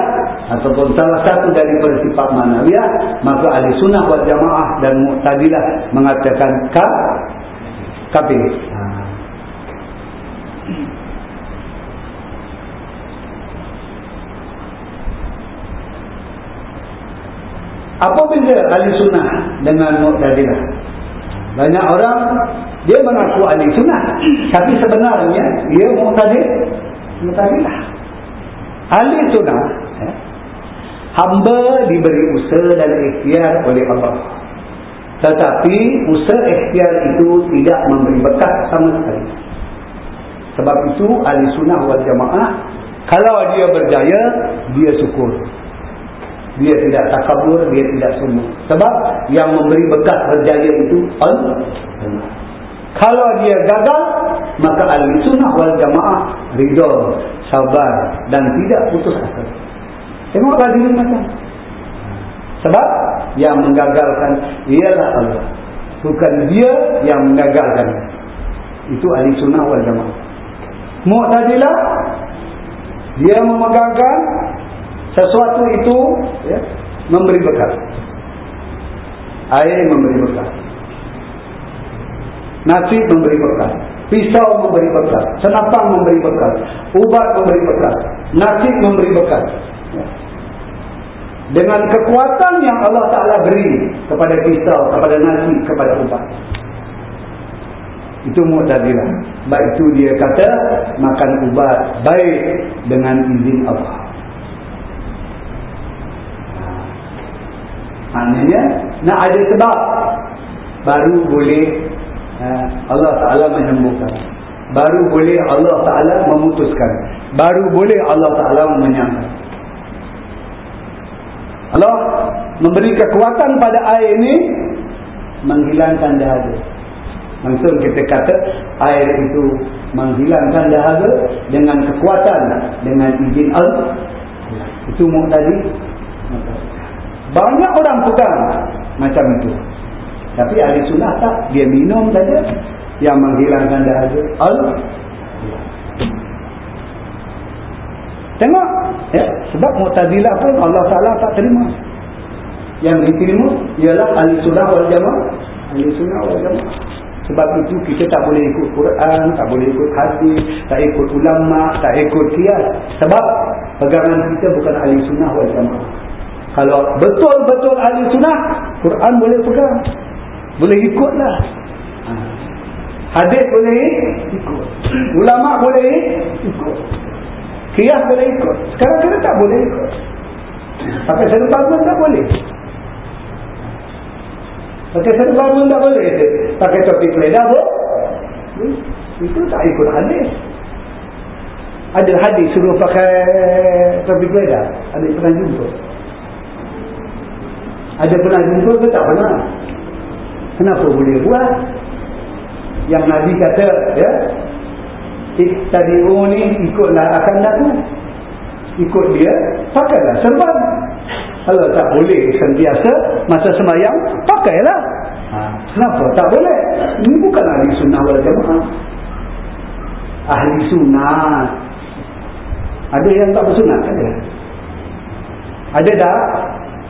ataupun salah satu dari bersifat maknawiyah maka ahli sunnah wal jamaah dan mu'tazilah mengatakan ka kafir. Apa beza ahli sunnah dengan mu'tazilah banyak orang dia mengaku ahli sunnah tapi sebenarnya dia mu'tadil mu'tadilah. Ahli sunnah ya, hamba diberi usaha dan ikhtiar oleh Allah. Tetapi usaha ikhtiar itu tidak memberi berkat sama sekali. Sebab itu ahli sunnah wal jamaah kalau dia berjaya dia syukur dia tidak takabur, dia tidak semua. Sebab yang memberi bekas berjaya itu Allah. Kalau dia gagal, maka ahli sunnah wal jamaah ridha, sabar dan tidak putus asa. Tengoklah diri macam. Sebab yang menggagalkan ialah Allah. Bukan dia yang menggagalkan. Itu ahli sunnah wal jamaah. Mu'tadilah dia memegangkan sesuatu itu ya, memberi bekal. Air memberi bekal. Nasi memberi bekal. Pisau memberi bekal. Senapang memberi bekal. Ubat memberi bekal. Nasi memberi bekal. Ya. dengan kekuatan yang Allah Ta'ala beri kepada pisau, kepada nasi, kepada ubat. Itu mu'tadilah sebab itu dia kata makan ubat baik dengan izin Allah Maknanya nak ada sebab baru boleh uh, Allah Taala menyembuhkan. Baru boleh Allah Taala memutuskan. Baru boleh Allah Taala menyangka. Allah memberi kekuatan pada air ini menghilangkan dahaga. Maksud kita kata air itu menghilangkan dahaga dengan kekuatan dengan izin Allah. Itu mau tadi. Banyak orang pegang macam itu. Tapi ahli sunnah tak. Dia minum saja. Yang menghilangkan dahaga. Allah. Tengok. Ya. Sebab Mu'tazilah pun Allah Ta'ala tak terima. Yang diterima ialah ahli sunnah wal jamaah. Ahli sunnah wal jamaah. Sebab itu kita tak boleh ikut Quran, tak boleh ikut hadis, tak ikut ulama, tak ikut kias. Sebab pegangan kita bukan ahli sunnah wal jamaah. Kalau betul-betul ahli sunnah, Quran boleh pegang. Boleh ikutlah. Ha. Hadis boleh ikut. Ulama boleh ikut. Kiyah boleh ikut. Sekarang kita tak boleh ikut. Pakai satu bangun tak boleh. Pakai satu bangun tak boleh. Pakai topik ledah pun. Itu tak ikut hadis. Ada hadis suruh pakai topik ledah. Ada pernah jumpa. Ada pernah jumpa ke tak pernah? Kenapa boleh buat? Yang Nabi kata, ya, Iktadi'u ni ikutlah akan daku. Ikut dia, pakailah serban. Kalau tak boleh sentiasa masa semayang, pakailah. Ha, kenapa tak boleh? Ini bukan ahli sunnah wal jamaah. Ahli sunnah. Ada yang tak bersunat? Ada. Ada tak?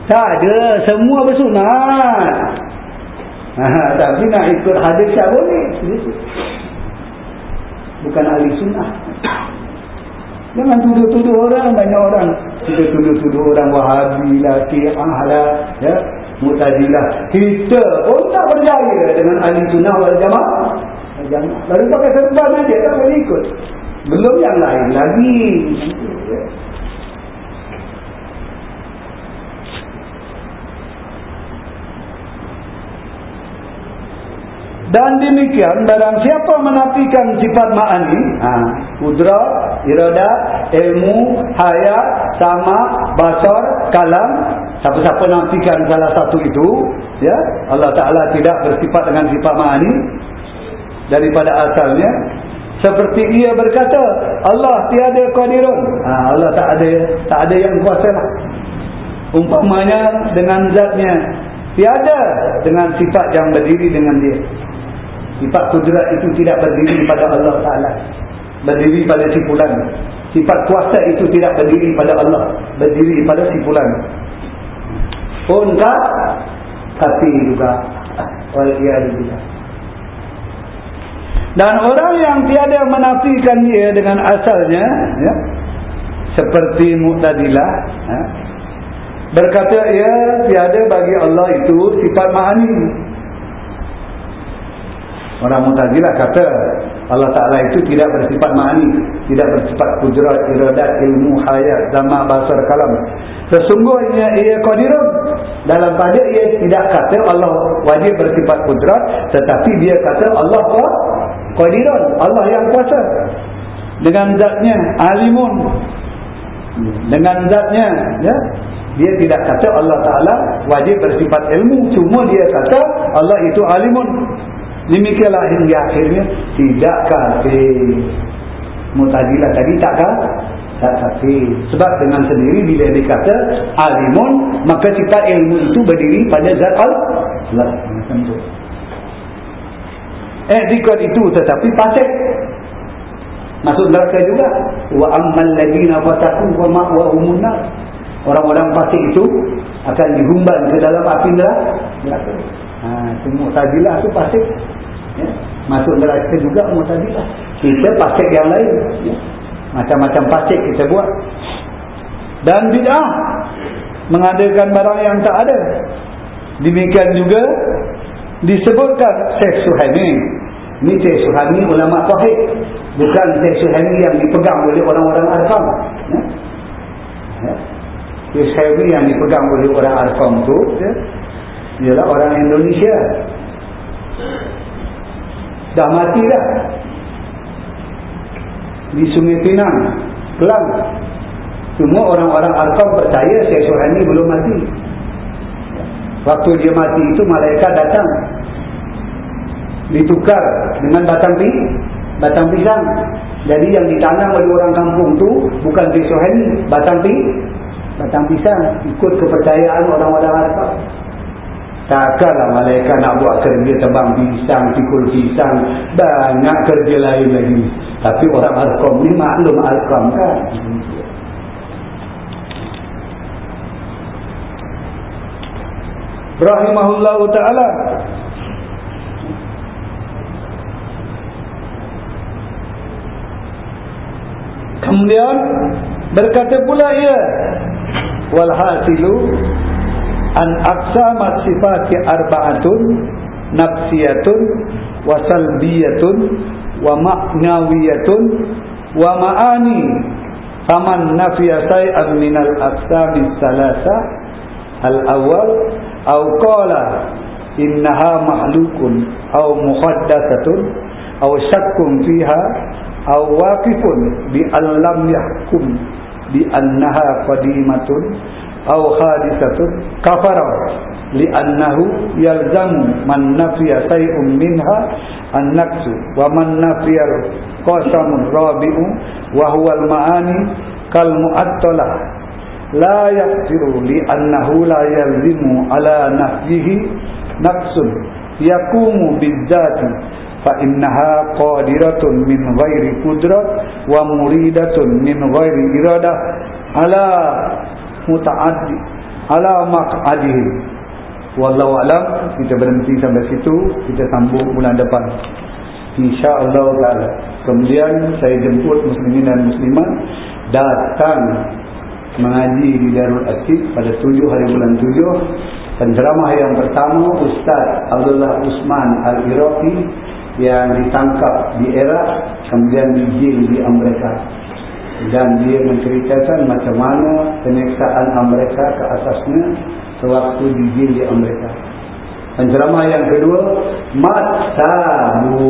Tak ada. Semua bersunat. Ha, tapi nak ikut hadis tak boleh. Bukan ahli sunnah. Jangan tuduh-tuduh orang. Banyak orang. Kita tuduh-tuduh orang wahabi lah. Ti'ah lah. Ya. Mutazilah. Kita pun tak percaya dengan ahli sunnah wal jamaah. Jamaah. Lalu pakai serban aja. Tak boleh ikut. Belum yang lain lagi. Dan demikian barang siapa menafikan sifat ma'ani, ha, kudrat, iradat, ilmu, hayat, sama, basar, kalam, siapa-siapa nafikan salah satu itu, ya, Allah Ta'ala tidak bersifat dengan sifat ma'ani daripada asalnya, seperti ia berkata, Allah tiada qadirun. Ha, Allah tak ada tak ada yang kuasa. Umpamanya dengan zatnya tiada dengan sifat yang berdiri dengan dia. Sifat kudrat itu tidak berdiri pada Allah Ta'ala. Berdiri pada sipulan. Sifat kuasa itu tidak berdiri pada Allah. Berdiri pada sipulan. Punkah? Kati juga. Waliyah juga. Dan orang yang tiada menafikan dia dengan asalnya. Ya, seperti Mu'tadilah. Ya, berkata ia tiada bagi Allah itu sifat ma'ani. Orang Mu'tazilah kata Allah Ta'ala itu tidak bersifat ma'ani Tidak bersifat kudrat, iradat, ilmu, hayat, zaman, basar, kalam. Sesungguhnya ia qadirun Dalam pada ia tidak kata Allah wajib bersifat kudrat Tetapi dia kata Allah qadirun Allah yang kuasa. Dengan zatnya alimun. Dengan zatnya ya, dia tidak kata Allah Ta'ala wajib bersifat ilmu. Cuma dia kata Allah itu alimun Demikianlah hingga akhirnya tidak kafir. Mutazilah tadi tak kafir. Tak kafir. Sebab dengan sendiri bila dia kata alimun, maka sifat ilmu itu berdiri pada zat Allah. Etikot itu tetapi pasik. Masuk neraka juga. Wa ammal ladina fataku wa ma'wahum nar. Orang-orang pasik itu akan dihumban ke dalam api neraka. Ha, semua tajilah tu pasik ya. masuk neraka juga mutadilah kita pasik yang lain ya. macam-macam pasik kita buat dan bid'ah mengadakan barang yang tak ada demikian juga disebutkan Syekh Suhaimi ini Syekh Suhaimi ulama tauhid bukan Syekh Suhaimi yang dipegang oleh orang-orang Arqam ya. ya. Syekh Suhaimi yang dipegang oleh orang Arqam tu ya. ialah orang Indonesia dah mati dah. Di sungai Pinang Kelang semua orang-orang Arkam percaya Syekh Suhani belum mati. Waktu dia mati itu malaikat datang. Ditukar dengan batang pi batang pisang. Jadi yang ditanam oleh orang kampung tu bukan Syekh Suhani batang pi batang pisang. Ikut kepercayaan orang-orang Arkam Takkanlah malaikat nak buat kerja tebang pisang, pikul pisang. Banyak kerja lain lagi. Tapi orang Al-Qam ni maklum Al-Qam kan. Rahimahullah Ta'ala. Kemudian berkata pula ia. Walhasilu an aqsamat sifati arba'atun nafsiyatun wa salbiyatun wa ma'nawiyatun wa ma'ani. Faman nafiya say'an minal aqsami salasa al-awwal aw qala innaha mahlukun aw muhaddatsatun aw syakkun fiha aw waqifun bi allam yahkum bi annaha qadimatun aw hadisatun kafara li'annahu yalzamu man nafiya shay'un minha an-naqsu wa man nafiya qasamun rabi'u wa huwa al-ma'ani kal mu'attalah. La yaghfiru li'annahu la yalzimu ala nafyihi naqsun yakumu bidzati fa innaha qadiratun min ghairi qudrat wa muridatun min ghairi iradah. Ala mutaaddi. Ala maq'adihim wallahu alam kita berhenti sampai situ kita sambung bulan depan. Insyaallah taala. Kemudian saya jemput muslimin dan muslimat datang mengaji di Darul Akib pada 7 hari bulan 7 penceramah yang pertama Ustaz Abdullah Usman Al-Iraqi yang ditangkap di Iraq kemudian dijil di Amerika dan dia menceritakan macam mana penyeksaan Amerika ke atasnya sewaktu dijil di Amerika. Penceramah yang kedua Matabu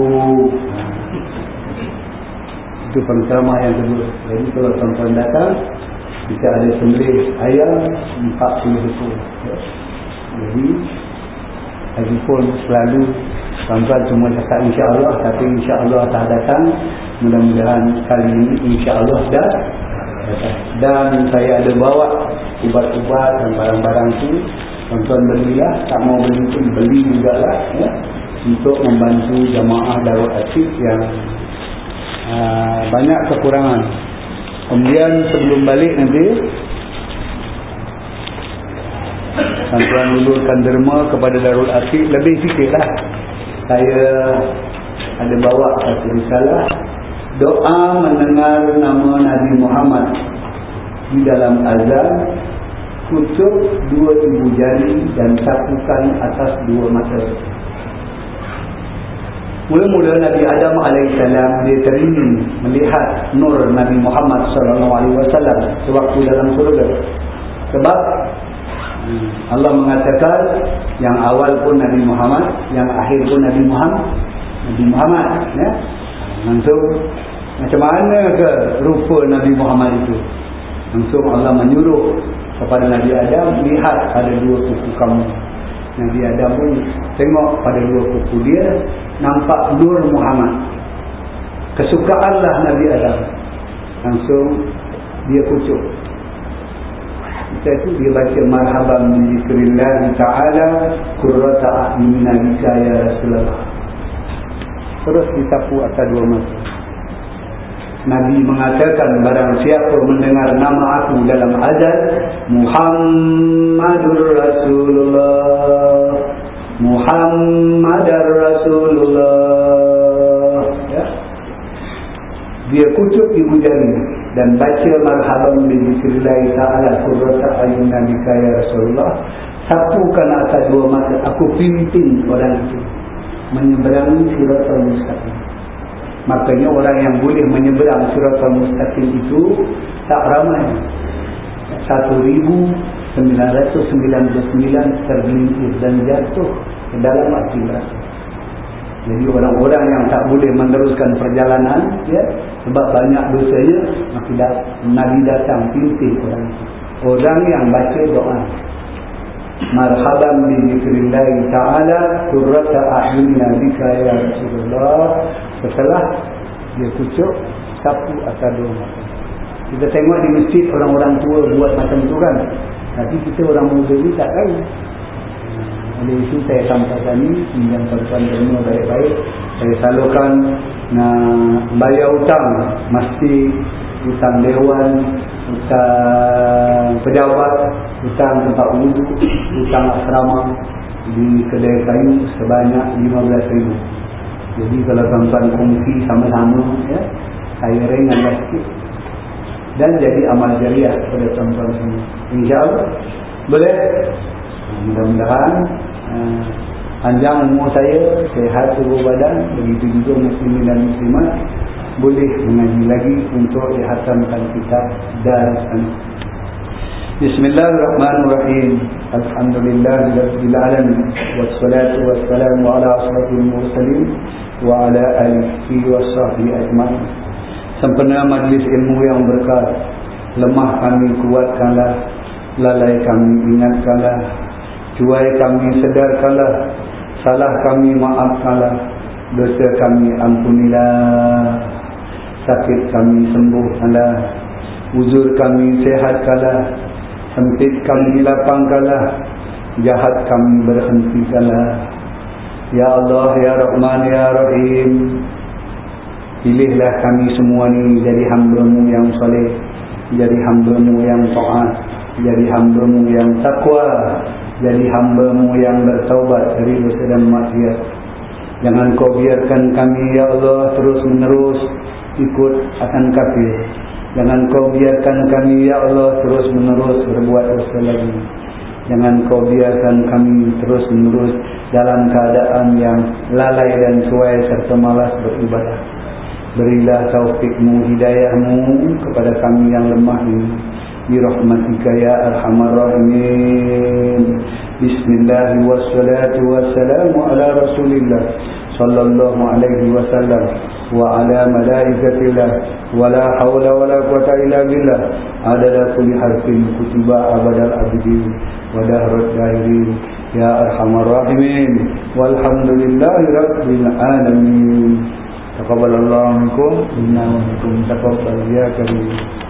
itu penceramah yang kedua. Jadi kalau tuan-tuan datang kita ada sembelih ayam 40 ekor jadi lagi pun selalu tuan-tuan semua cakap insya-Allah tapi insya-Allah tak datang. Mudah-mudahan kali ini insya-Allah dah dan saya ada bawa ubat-ubat dan barang-barang tu. Tuan-tuan belilah tak mau beli pun beli juga lah ya, untuk membantu jamaah Darul Asyik yang uh, banyak kekurangan. Kemudian sebelum balik nanti tuan-tuan ulurkan derma kepada Darul Asyik lebih sikit lah saya ada bawa satu risalah. Doa mendengar nama Nabi Muhammad di dalam azan kucuk dua ibu jari dan sapukan atas dua mata. Mula-mula Nabi Adam AS dia teringin melihat nur Nabi Muhammad SAW sewaktu dalam surga. Sebab Allah mengatakan yang awal pun Nabi Muhammad, yang akhir pun Nabi Muhammad. Nabi Muhammad, ya. Langsung macam mana ke rupa Nabi Muhammad itu? Langsung Allah menyuruh kepada Nabi Adam lihat pada dua kuku kamu. Nabi Adam pun tengok pada dua kuku dia nampak nur Muhammad. Kesukaanlah Nabi Adam. Langsung dia kucuk kita itu dia baca marhaban bizikrillah ta'ala qurrata a'yunina bika ya Rasulullah. Terus disapu atas dua mata. Nabi mengatakan barang siapa mendengar nama aku dalam azan Muhammadur Rasulullah. Muhammadar Rasulullah. Ya. dia kucuk ibu jari dan baca marhaban bi zikrillah ta'ala qurrata ayunna bika ya Rasulullah. Sapukan atas dua mata aku pimpin orang itu. Menyeberangi siratal mustaqim makanya orang yang boleh menyeberang siratal mustaqim itu tak ramai. 1999 tergelincir dan jatuh ke dalam neraka jadi orang-orang yang tak boleh meneruskan perjalanan ya sebab banyak dosanya maka dah, Nabi datang pimpin orang orang yang baca doa. Marhaban bi zikrillah ta'ala qurrata a'yunina bika ya Rasulullah. Setelah dia kucuk sapu atas dua mata kita tengok di masjid orang-orang tua buat macam tu kan. Tapi kita orang muda ni tak tahu oleh itu saya sampaikan ini Kemudian tuan-tuan semua baik-baik. Saya salurkan nak bayar hutang Mesti hutang dewan Hutang pejabat Hutang tempat wudhu Hutang asrama Di kedai kayu sebanyak RM15,000 Jadi kalau tuan-tuan kongsi sama-sama ya, Saya ringan sikit. Dan jadi amal jariah kepada tuan-tuan semua. InsyaAllah. Boleh? Mudah-mudahan uh, panjang umur saya, sehat tubuh badan, begitu juga muslimin dan muslimat boleh mengaji lagi untuk dihatamkan kitab dan Bismillahirrahmanirrahim. Alhamdulillahirabbil alamin wassalatu wassalamu ala asrofil mursalin wa ala alihi washabbihi ajmain. Sempena majlis ilmu yang berkah, lemah kami kuatkanlah, lalai kami ingatkanlah, Cuai kami sedarkanlah Salah kami maafkanlah Dosa kami ampunilah. Sakit kami sembuhkanlah Uzur kami sehatkanlah Sempit kami lapangkanlah Jahat kami berhentikanlah Ya Allah, Ya Rahman, Ya Rahim. Pilihlah kami semua ni jadi hambamu yang soleh Jadi hambamu yang taat jadi hamba-Mu yang takwa jadi hamba-Mu yang bertaubat dari dosa dan maksiat. Jangan kau biarkan kami ya Allah terus menerus ikut akan kafir. Jangan kau biarkan kami ya Allah terus menerus berbuat dosa lagi. Jangan kau biarkan kami terus menerus dalam keadaan yang lalai dan suai serta malas beribadah. Berilah taufikmu hidayahmu kepada kami yang lemah ini برحمتك يا أرحم الراحمين. بسم الله والصلاة والسلام على رسول الله صلى الله عليه وسلم وعلى ملائكة الله ولا حول ولا قوة إلا بالله. عدد كل حرف كتب عبد العبدين ودهر الداهرين. يا أرحم الراحمين. والحمد لله رب العالمين. تقبل الله منكم. إنا ومنكم تقبل يا كريم.